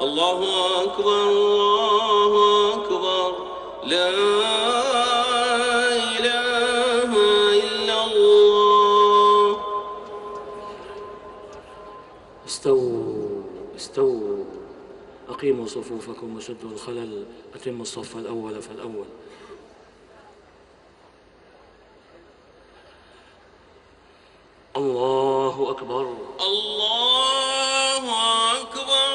الله أكبر الله أكبر. لا إله إلا الله. استووا استووا أقيموا صفوفكم وسدوا الخلل. أتموا الصف الأول فالأول. الله أكبر الله أكبر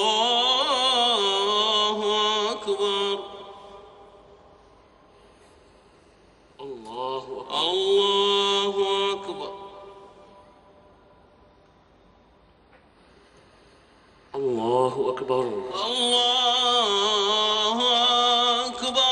الله أكبر الله أكبر الله أكبر الله أكبر الله أكبر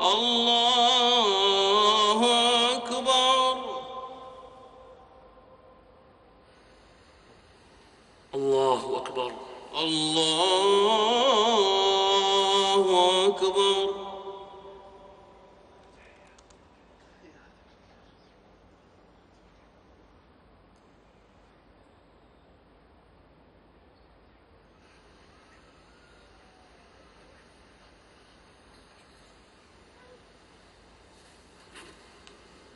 الله أكبر الله أكبر الله أكبر الله أكبر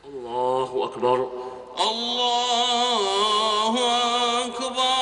الله أكبر الله أكبر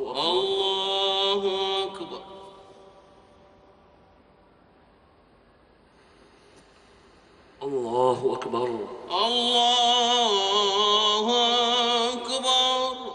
الله أكبر الله أكبر الله أكبر الله أكبر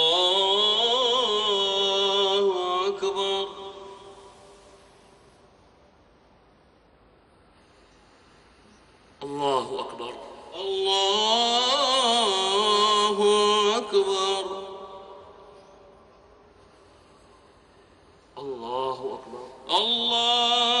الله أكبر. الله